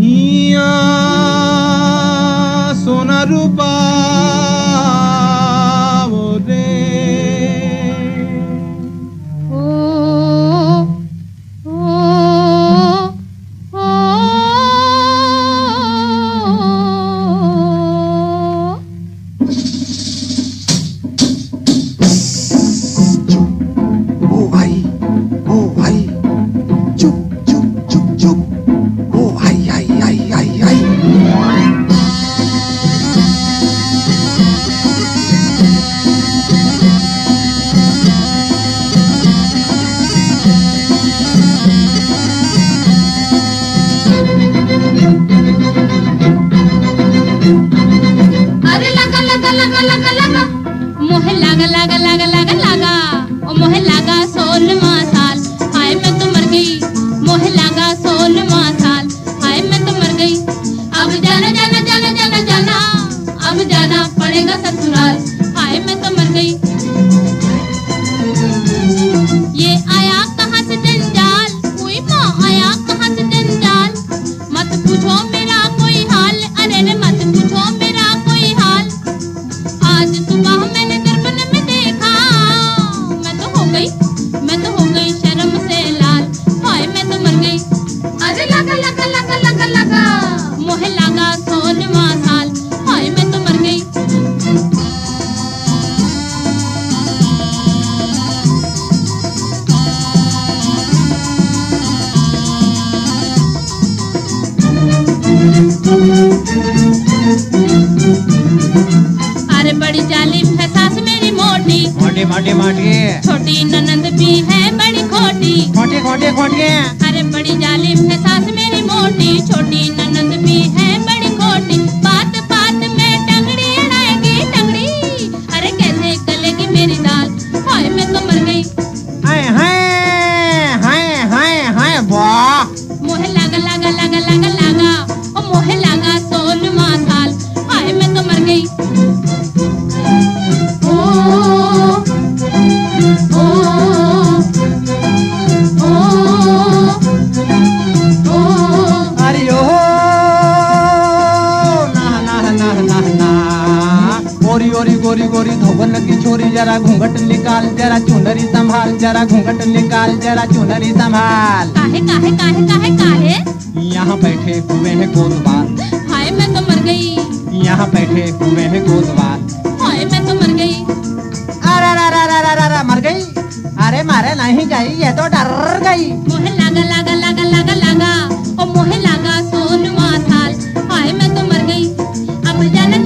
हिया सोना पड़ेगा ससुराल। हाय, मैं तो मर गई। ये आया कहाँ से जंजाल? कोई माँ आया कहाँ से जंजाल? मत पूछो मेरा कोई हाल। अरे रे, मत पूछो मेरा कोई हाल। आज सुबह मैंने दर्पण में देखा। मैं तो हो गई, मैं तो हो गई शर्म से लाल। हाय, मैं तो मर गई। अरे लगा लगा लगा लगा लगा। मोहे लगा अरे बड़ी जालिम है सास मेरी मोटी। मोटी मोटी मोटी। छोटी ननंद भी है बड़ी खोटी। खोटी खोटी। खोटे गोरी गोरी धोबन की छोरी जरा घूंघट निकाल जरा चुनरी संभाल जरा घूंघट निकाल जरा चुनरी संभाल। काहे काहे काहे काहे काहे? यहाँ बैठे हुए हैं गोदवाल। हाय मैं तो मर गई। यहाँ बैठे हुए हैं गोदवाल। हाय मैं तो मर गई। अरे अरे अरे अरे मर गई। अरे मारे नहीं गई ये तो डर गई। मोहे लगा लगा लगा लगा लगा। ओ मोहे लगा सोलवा साल हाय मैं तो मर गई। अब जाना